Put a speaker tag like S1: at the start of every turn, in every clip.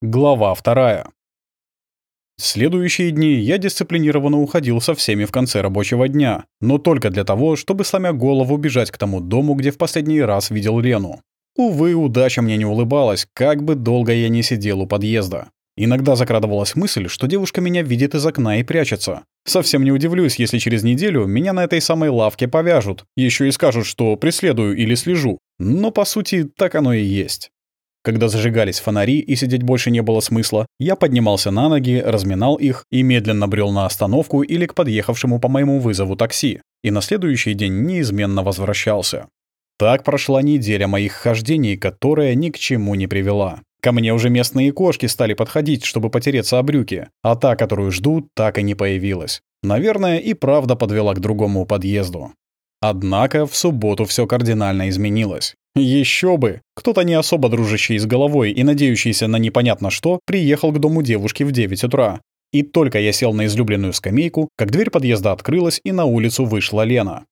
S1: Глава вторая. Следующие дни я дисциплинированно уходил со всеми в конце рабочего дня, но только для того, чтобы, сломя голову, бежать к тому дому, где в последний раз видел Лену. Увы, удача мне не улыбалась, как бы долго я не сидел у подъезда. Иногда закрадывалась мысль, что девушка меня видит из окна и прячется. Совсем не удивлюсь, если через неделю меня на этой самой лавке повяжут, еще и скажут, что преследую или слежу. Но, по сути, так оно и есть. Когда зажигались фонари и сидеть больше не было смысла, я поднимался на ноги, разминал их и медленно брел на остановку или к подъехавшему по моему вызову такси, и на следующий день неизменно возвращался. Так прошла неделя моих хождений, которая ни к чему не привела. Ко мне уже местные кошки стали подходить, чтобы потереться о брюки, а та, которую жду, так и не появилась. Наверное, и правда подвела к другому подъезду. Однако в субботу все кардинально изменилось. Еще бы! Кто-то не особо дружащий с головой и надеющийся на непонятно что, приехал к дому девушки в 9 утра. И только я сел на излюбленную скамейку, как дверь подъезда открылась, и на улицу вышла Лена.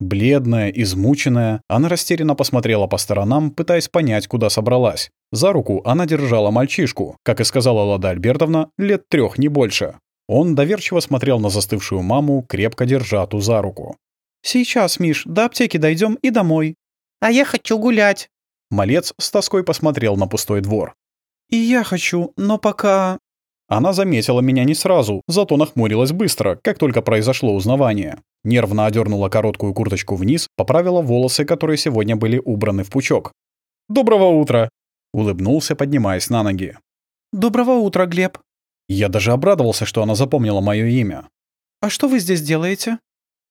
S1: Бледная, измученная, она растерянно посмотрела по сторонам, пытаясь понять, куда собралась. За руку она держала мальчишку, как и сказала Лада Альбертовна, лет трех не больше. Он доверчиво смотрел на застывшую маму, крепко держа ту за руку.
S2: «Сейчас, Миш, до аптеки дойдем и домой».
S3: «А я хочу гулять».
S1: Малец с тоской посмотрел на пустой двор.
S2: «И я хочу, но пока...»
S1: Она заметила меня не сразу, зато нахмурилась быстро, как только произошло узнавание. Нервно одернула короткую курточку вниз, поправила волосы, которые сегодня были убраны в пучок. «Доброго утра!» — улыбнулся, поднимаясь на ноги.
S2: «Доброго утра, Глеб!»
S1: Я даже обрадовался, что она запомнила мое имя.
S2: «А что вы здесь делаете?»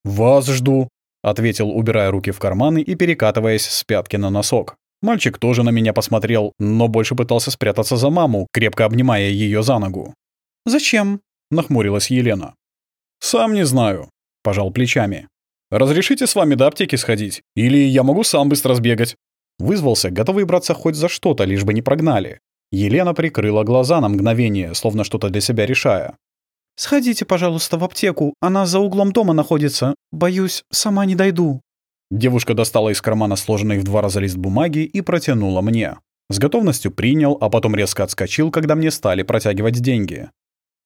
S1: «Вас жду», — ответил, убирая руки в карманы и перекатываясь с пятки на носок. Мальчик тоже на меня посмотрел, но больше пытался спрятаться за маму, крепко обнимая ее за ногу.
S2: «Зачем?»
S1: — нахмурилась Елена. «Сам не знаю», — пожал плечами. «Разрешите с вами до аптеки сходить? Или я могу сам быстро сбегать?» Вызвался, готовый браться хоть за что-то, лишь бы не прогнали. Елена прикрыла глаза на мгновение, словно что-то для себя решая.
S2: «Сходите, пожалуйста, в аптеку. Она за углом дома находится. Боюсь, сама не дойду».
S1: Девушка достала из кармана сложенный в два раза лист бумаги и протянула мне. С готовностью принял, а потом резко отскочил, когда мне стали протягивать деньги.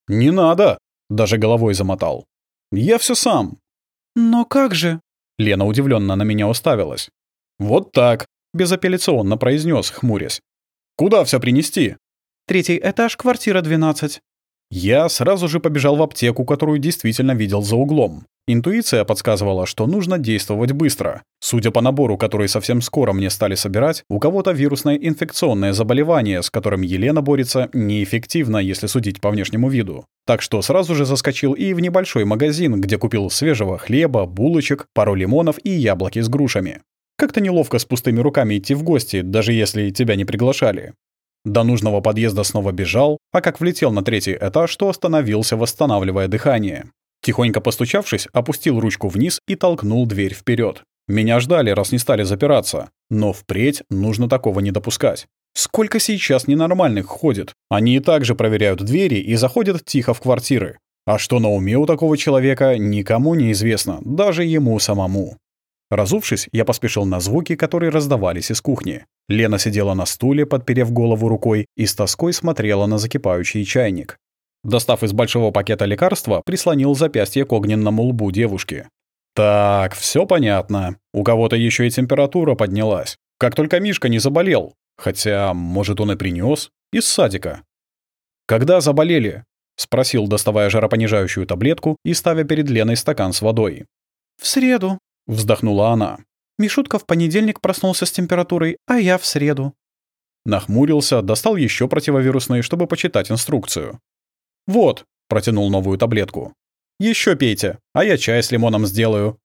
S1: «Не надо!» — даже головой замотал. «Я все сам».
S2: «Но как же?»
S1: Лена удивленно на меня уставилась. «Вот так», — безапелляционно произнес, хмурясь. «Куда все принести?»
S2: «Третий этаж, квартира 12».
S1: Я сразу же побежал в аптеку, которую действительно видел за углом. Интуиция подсказывала, что нужно действовать быстро. Судя по набору, который совсем скоро мне стали собирать, у кого-то вирусное инфекционное заболевание, с которым Елена борется неэффективно, если судить по внешнему виду. Так что сразу же заскочил и в небольшой магазин, где купил свежего хлеба, булочек, пару лимонов и яблоки с грушами. Как-то неловко с пустыми руками идти в гости, даже если тебя не приглашали. До нужного подъезда снова бежал, а как влетел на третий этаж, то остановился, восстанавливая дыхание. Тихонько постучавшись, опустил ручку вниз и толкнул дверь вперед. Меня ждали, раз не стали запираться. Но впредь нужно такого не допускать. Сколько сейчас ненормальных ходит? Они и так же проверяют двери и заходят тихо в квартиры. А что на уме у такого человека, никому не известно, даже ему самому. Разувшись, я поспешил на звуки, которые раздавались из кухни. Лена сидела на стуле, подперев голову рукой, и с тоской смотрела на закипающий чайник. Достав из большого пакета лекарства, прислонил запястье к огненному лбу девушки. «Так, все понятно. У кого-то еще и температура поднялась. Как только Мишка не заболел. Хотя, может, он и принес Из садика». «Когда заболели?» — спросил, доставая жаропонижающую таблетку и ставя перед Леной стакан с водой.
S2: «В среду», — вздохнула она. «Мишутка в понедельник проснулся с температурой, а я в среду».
S1: Нахмурился, достал еще противовирусные, чтобы почитать инструкцию. «Вот», — протянул новую таблетку. Еще пейте, а я чай с лимоном сделаю».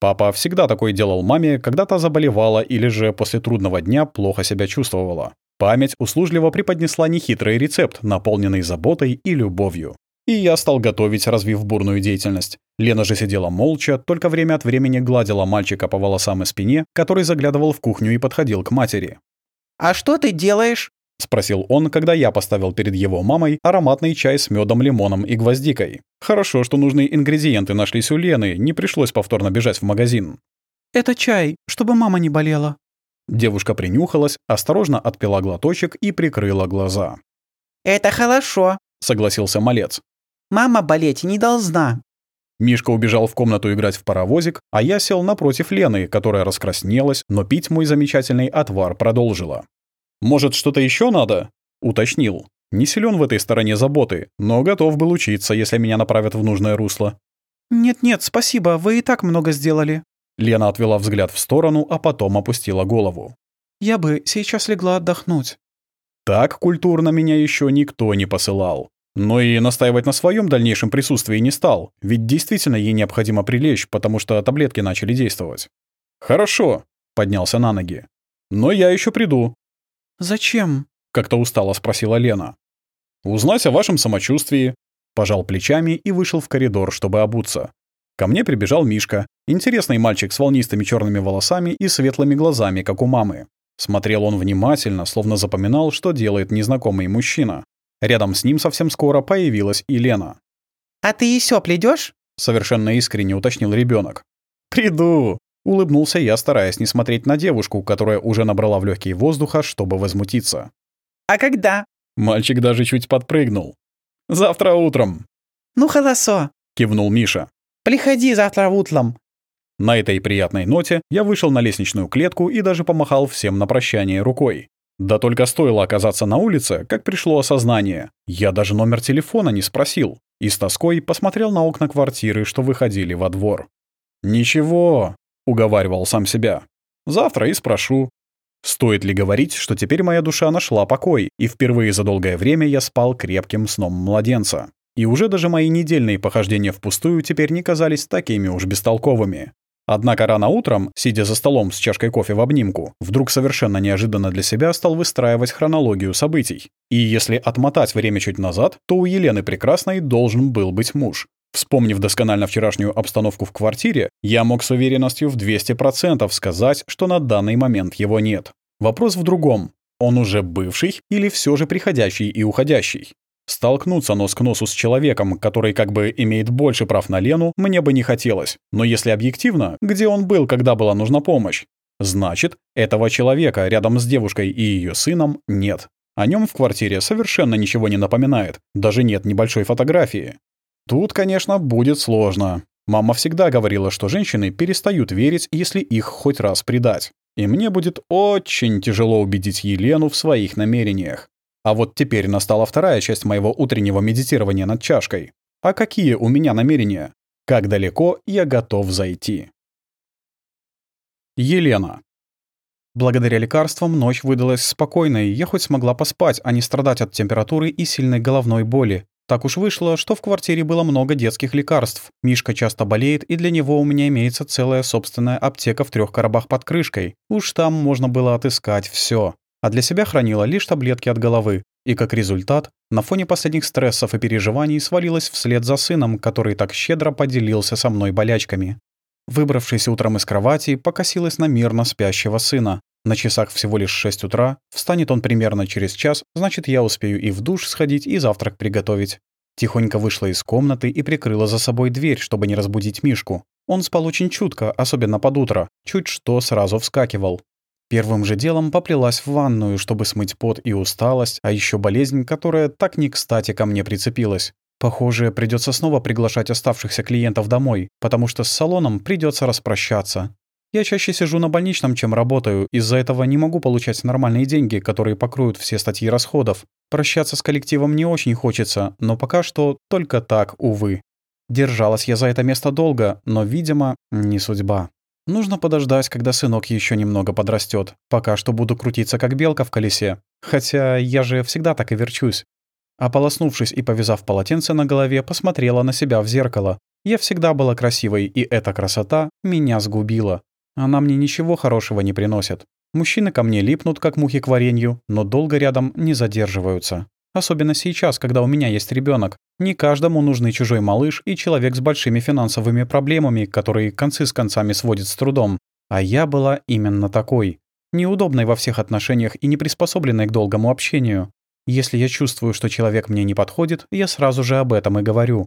S1: Папа всегда такое делал маме, когда та заболевала или же после трудного дня плохо себя чувствовала. Память услужливо преподнесла нехитрый рецепт, наполненный заботой и любовью. И я стал готовить, развив бурную деятельность. Лена же сидела молча, только время от времени гладила мальчика по волосам и спине, который заглядывал в кухню и подходил к матери.
S3: «А что ты делаешь?»
S1: — спросил он, когда я поставил перед его мамой ароматный чай с медом, лимоном и гвоздикой. Хорошо, что нужные ингредиенты нашлись у Лены, не пришлось повторно бежать в магазин.
S2: «Это чай, чтобы мама не болела».
S1: Девушка принюхалась, осторожно отпила глоточек и прикрыла глаза.
S3: Это хорошо.
S1: — согласился малец.
S3: Мама болеть не должна.
S1: Мишка убежал в комнату играть в паровозик, а я сел напротив Лены, которая раскраснелась, но пить мой замечательный отвар продолжила. «Может, что-то еще надо?» — уточнил. Не силен в этой стороне заботы, но готов был учиться, если меня направят в нужное русло.
S2: «Нет-нет, спасибо, вы и так много сделали».
S1: Лена отвела взгляд в сторону, а потом опустила голову.
S2: «Я бы сейчас легла отдохнуть».
S1: Так культурно меня еще никто не посылал. Но и настаивать на своем дальнейшем присутствии не стал, ведь действительно ей необходимо прилечь, потому что таблетки начали действовать. «Хорошо», — поднялся на ноги. «Но я еще приду».
S2: «Зачем?»
S1: — как-то устало спросила Лена. «Узнать о вашем самочувствии». Пожал плечами и вышел в коридор, чтобы обуться. Ко мне прибежал Мишка, интересный мальчик с волнистыми черными волосами и светлыми глазами, как у мамы. Смотрел он внимательно, словно запоминал, что делает незнакомый мужчина. Рядом с ним совсем скоро появилась и Лена.
S3: «А ты еще придешь?
S1: совершенно искренне уточнил ребенок. «Приду!» — улыбнулся я, стараясь не смотреть на девушку, которая уже набрала в легкие воздуха, чтобы возмутиться.
S3: «А когда?»
S1: Мальчик даже чуть подпрыгнул. «Завтра утром!»
S3: «Ну хорошо!»
S1: — кивнул Миша.
S3: «Приходи завтра утром!»
S1: На этой приятной ноте я вышел на лестничную клетку и даже помахал всем на прощание рукой. Да только стоило оказаться на улице, как пришло осознание. Я даже номер телефона не спросил. И с тоской посмотрел на окна квартиры, что выходили во двор. «Ничего», — уговаривал сам себя. «Завтра и спрошу». Стоит ли говорить, что теперь моя душа нашла покой, и впервые за долгое время я спал крепким сном младенца. И уже даже мои недельные похождения впустую теперь не казались такими уж бестолковыми. Однако рано утром, сидя за столом с чашкой кофе в обнимку, вдруг совершенно неожиданно для себя стал выстраивать хронологию событий. И если отмотать время чуть назад, то у Елены Прекрасной должен был быть муж. Вспомнив досконально вчерашнюю обстановку в квартире, я мог с уверенностью в 200% сказать, что на данный момент его нет. Вопрос в другом. Он уже бывший или все же приходящий и уходящий? Столкнуться нос к носу с человеком, который как бы имеет больше прав на Лену, мне бы не хотелось. Но если объективно, где он был, когда была нужна помощь? Значит, этого человека рядом с девушкой и ее сыном нет. О нем в квартире совершенно ничего не напоминает, даже нет небольшой фотографии. Тут, конечно, будет сложно. Мама всегда говорила, что женщины перестают верить, если их хоть раз предать. И мне будет очень тяжело убедить Елену в своих намерениях. А вот теперь настала вторая часть моего утреннего медитирования над чашкой. А какие у меня намерения? Как далеко я готов зайти? Елена. Благодаря лекарствам ночь выдалась спокойной, я хоть смогла поспать, а не страдать от температуры и сильной головной боли. Так уж вышло, что в квартире было много детских лекарств. Мишка часто болеет, и для него у меня имеется целая собственная аптека в трех коробах под крышкой. Уж там можно было отыскать все а для себя хранила лишь таблетки от головы, и как результат, на фоне последних стрессов и переживаний свалилась вслед за сыном, который так щедро поделился со мной болячками. Выбравшись утром из кровати, покосилась на мирно спящего сына. На часах всего лишь 6 утра, встанет он примерно через час, значит, я успею и в душ сходить, и завтрак приготовить. Тихонько вышла из комнаты и прикрыла за собой дверь, чтобы не разбудить Мишку. Он спал очень чутко, особенно под утро, чуть что сразу вскакивал. Первым же делом поплелась в ванную, чтобы смыть пот и усталость, а еще болезнь, которая так не кстати ко мне прицепилась. Похоже, придется снова приглашать оставшихся клиентов домой, потому что с салоном придется распрощаться. Я чаще сижу на больничном, чем работаю, из-за этого не могу получать нормальные деньги, которые покроют все статьи расходов. Прощаться с коллективом не очень хочется, но пока что только так, увы. Держалась я за это место долго, но, видимо, не судьба. Нужно подождать, когда сынок еще немного подрастет. Пока что буду крутиться, как белка в колесе. Хотя я же всегда так и верчусь. Ополоснувшись и повязав полотенце на голове, посмотрела на себя в зеркало. Я всегда была красивой, и эта красота меня сгубила. Она мне ничего хорошего не приносит. Мужчины ко мне липнут, как мухи к варенью, но долго рядом не задерживаются. Особенно сейчас, когда у меня есть ребенок. Не каждому нужны чужой малыш и человек с большими финансовыми проблемами, которые концы с концами сводят с трудом. А я была именно такой. Неудобной во всех отношениях и не приспособленной к долгому общению. Если я чувствую, что человек мне не подходит, я сразу же об этом и говорю.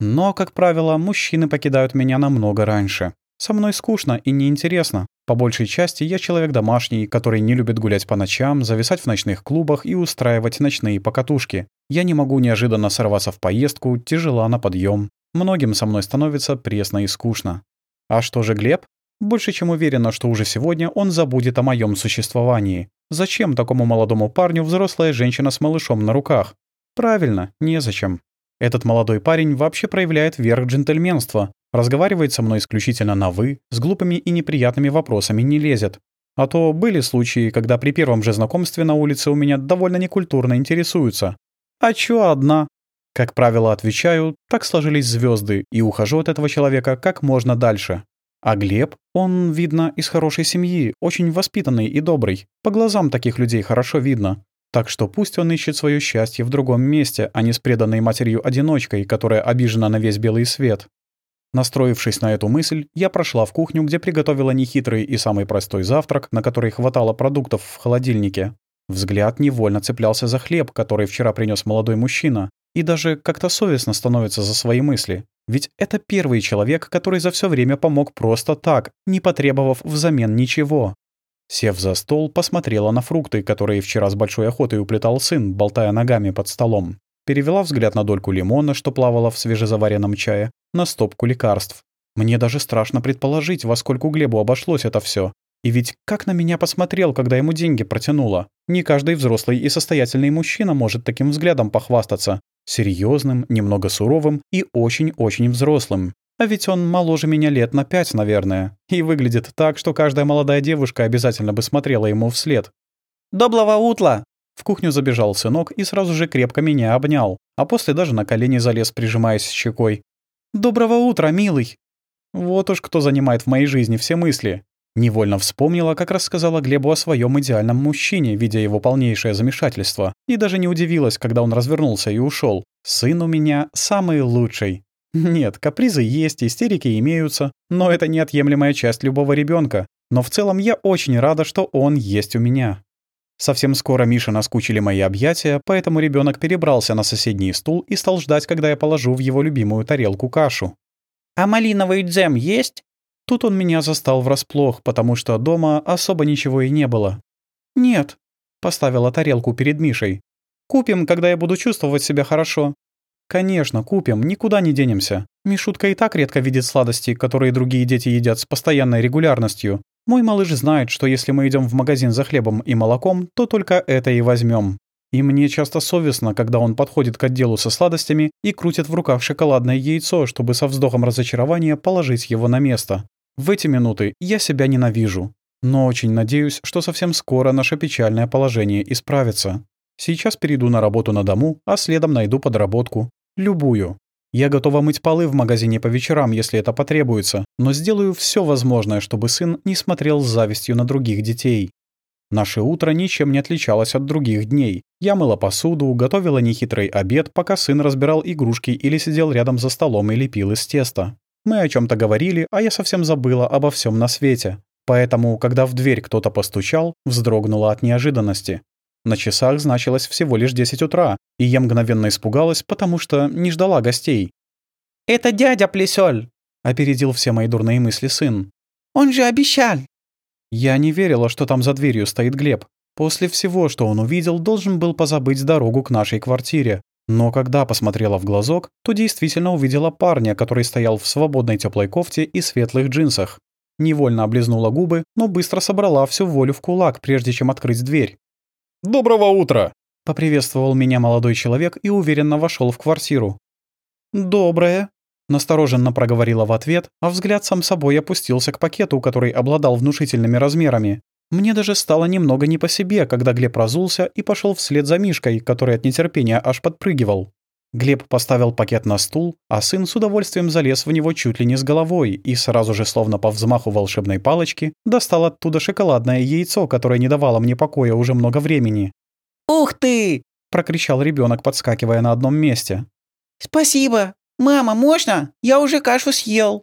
S1: Но, как правило, мужчины покидают меня намного раньше. Со мной скучно и неинтересно. По большей части я человек домашний, который не любит гулять по ночам, зависать в ночных клубах и устраивать ночные покатушки. Я не могу неожиданно сорваться в поездку, тяжела на подъем. Многим со мной становится пресно и скучно. А что же Глеб? Больше чем уверена, что уже сегодня он забудет о моем существовании. Зачем такому молодому парню взрослая женщина с малышом на руках? Правильно, незачем. Этот молодой парень вообще проявляет верх джентльменства, разговаривает со мной исключительно на «вы», с глупыми и неприятными вопросами не лезет. А то были случаи, когда при первом же знакомстве на улице у меня довольно некультурно интересуются. «А чё одна?» Как правило, отвечаю, так сложились звезды, и ухожу от этого человека как можно дальше. А Глеб, он, видно, из хорошей семьи, очень воспитанный и добрый. По глазам таких людей хорошо видно. Так что пусть он ищет свое счастье в другом месте, а не с преданной матерью-одиночкой, которая обижена на весь белый свет. Настроившись на эту мысль, я прошла в кухню, где приготовила нехитрый и самый простой завтрак, на который хватало продуктов в холодильнике. Взгляд невольно цеплялся за хлеб, который вчера принес молодой мужчина, и даже как-то совестно становится за свои мысли. Ведь это первый человек, который за все время помог просто так, не потребовав взамен ничего. Сев за стол, посмотрела на фрукты, которые вчера с большой охотой уплетал сын, болтая ногами под столом. Перевела взгляд на дольку лимона, что плавала в свежезаваренном чае, на стопку лекарств. Мне даже страшно предположить, во сколько Глебу обошлось это все. И ведь как на меня посмотрел, когда ему деньги протянула. Не каждый взрослый и состоятельный мужчина может таким взглядом похвастаться. Серьезным, немного суровым и очень-очень взрослым. А ведь он моложе меня лет на пять, наверное. И выглядит так, что каждая молодая девушка обязательно бы смотрела ему вслед.
S3: «Доброго утла!»
S1: В кухню забежал сынок и сразу же крепко меня обнял, а после даже на колени залез, прижимаясь щекой. «Доброго утра, милый!» Вот уж кто занимает в моей жизни все мысли. Невольно вспомнила, как рассказала Глебу о своем идеальном мужчине, видя его полнейшее замешательство, и даже не удивилась, когда он развернулся и ушел. Сын у меня самый лучший. Нет, капризы есть, истерики имеются, но это неотъемлемая часть любого ребенка. Но в целом я очень рада, что он есть у меня. Совсем скоро Миша наскучили мои объятия, поэтому ребенок перебрался на соседний стул и стал ждать, когда я положу в его любимую тарелку кашу.
S3: «А малиновый джем есть?»
S1: Тут он меня застал врасплох, потому что дома особо ничего и не было. «Нет», — поставила тарелку перед Мишей. «Купим, когда я буду чувствовать себя хорошо». «Конечно, купим, никуда не денемся. Мишутка и так редко видит сладости, которые другие дети едят с постоянной регулярностью. Мой малыш знает, что если мы идем в магазин за хлебом и молоком, то только это и возьмем. И мне часто совестно, когда он подходит к отделу со сладостями и крутит в руках шоколадное яйцо, чтобы со вздохом разочарования положить его на место. В эти минуты я себя ненавижу. Но очень надеюсь, что совсем скоро наше печальное положение исправится. Сейчас перейду на работу на дому, а следом найду подработку. Любую. Я готова мыть полы в магазине по вечерам, если это потребуется, но сделаю все возможное, чтобы сын не смотрел с завистью на других детей. Наше утро ничем не отличалось от других дней. Я мыла посуду, готовила нехитрый обед, пока сын разбирал игрушки или сидел рядом за столом и лепил из теста. Мы о чем то говорили, а я совсем забыла обо всем на свете. Поэтому, когда в дверь кто-то постучал, вздрогнула от неожиданности. На часах значилось всего лишь 10 утра, и я мгновенно испугалась, потому что не ждала гостей.
S3: «Это дядя Плесёль!»
S1: — опередил все мои дурные мысли сын.
S3: «Он же обещал!»
S1: Я не верила, что там за дверью стоит Глеб. После всего, что он увидел, должен был позабыть дорогу к нашей квартире. Но когда посмотрела в глазок, то действительно увидела парня, который стоял в свободной теплой кофте и светлых джинсах. Невольно облизнула губы, но быстро собрала всю волю в кулак, прежде чем открыть дверь. «Доброго утра!» — поприветствовал меня молодой человек и уверенно вошел в квартиру. «Доброе!» — настороженно проговорила в ответ, а взгляд сам собой опустился к пакету, который обладал внушительными размерами. Мне даже стало немного не по себе, когда Глеб разулся и пошел вслед за Мишкой, который от нетерпения аж подпрыгивал. Глеб поставил пакет на стул, а сын с удовольствием залез в него чуть ли не с головой и сразу же, словно по взмаху волшебной палочки, достал оттуда шоколадное яйцо, которое не давало мне покоя уже много времени.
S3: «Ух ты!»
S1: — прокричал ребенок, подскакивая на одном месте.
S3: «Спасибо! Мама, можно? Я уже кашу съел!»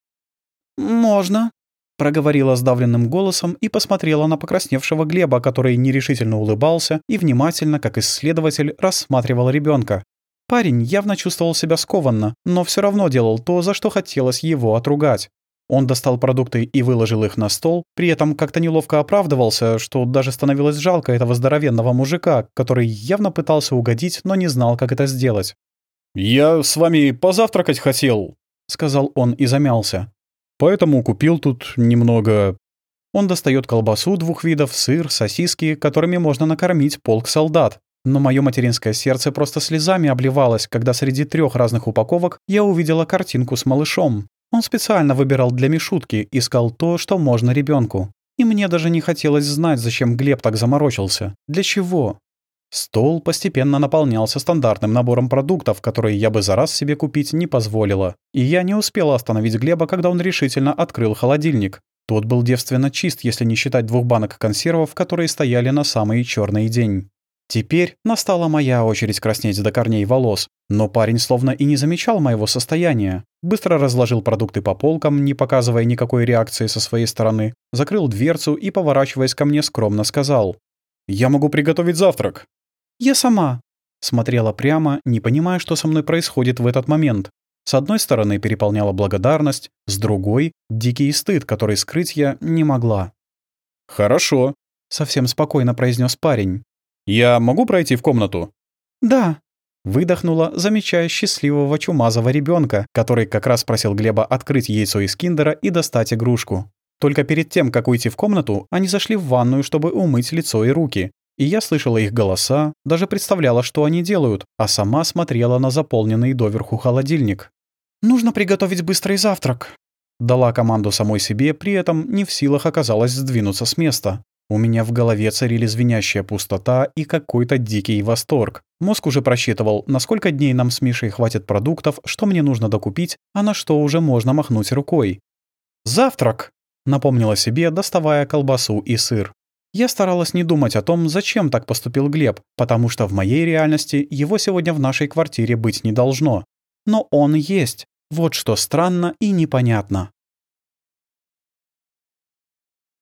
S1: «Можно», — проговорила сдавленным голосом и посмотрела на покрасневшего Глеба, который нерешительно улыбался и внимательно, как исследователь, рассматривал ребенка. Парень явно чувствовал себя скованно, но все равно делал то, за что хотелось его отругать. Он достал продукты и выложил их на стол, при этом как-то неловко оправдывался, что даже становилось жалко этого здоровенного мужика, который явно пытался угодить, но не знал, как это сделать. «Я с вами позавтракать хотел», — сказал он и замялся. «Поэтому купил тут немного...» Он достает колбасу двух видов, сыр, сосиски, которыми можно накормить полк солдат. Но мое материнское сердце просто слезами обливалось, когда среди трех разных упаковок я увидела картинку с малышом. Он специально выбирал для Мишутки, искал то, что можно ребенку. И мне даже не хотелось знать, зачем Глеб так заморочился. Для чего? Стол постепенно наполнялся стандартным набором продуктов, которые я бы за раз себе купить не позволила. И я не успела остановить Глеба, когда он решительно открыл холодильник. Тот был девственно чист, если не считать двух банок консервов, которые стояли на самый черный день. Теперь настала моя очередь краснеть до корней волос, но парень словно и не замечал моего состояния. Быстро разложил продукты по полкам, не показывая никакой реакции со своей стороны, закрыл дверцу и, поворачиваясь ко мне, скромно сказал. «Я могу приготовить завтрак». «Я сама», — смотрела прямо, не понимая, что со мной происходит в этот момент. С одной стороны переполняла благодарность, с другой — дикий стыд, который скрыть я не могла. «Хорошо», — совсем спокойно произнес парень. «Я могу пройти в комнату?» «Да», — выдохнула, замечая счастливого чумазого ребенка, который как раз просил Глеба открыть яйцо из киндера и достать игрушку. Только перед тем, как уйти в комнату, они зашли в ванную, чтобы умыть лицо и руки. И я слышала их голоса, даже представляла, что они делают, а сама смотрела на заполненный доверху холодильник. «Нужно приготовить быстрый завтрак», — дала команду самой себе, при этом не в силах оказалась сдвинуться с места. У меня в голове царили звенящая пустота и какой-то дикий восторг. Мозг уже просчитывал, на сколько дней нам с Мишей хватит продуктов, что мне нужно докупить, а на что уже можно махнуть рукой. «Завтрак!» — напомнила себе, доставая колбасу и сыр. Я старалась не думать о том, зачем так поступил Глеб, потому что в моей реальности его сегодня в нашей квартире быть не должно. Но он есть. Вот что странно и непонятно.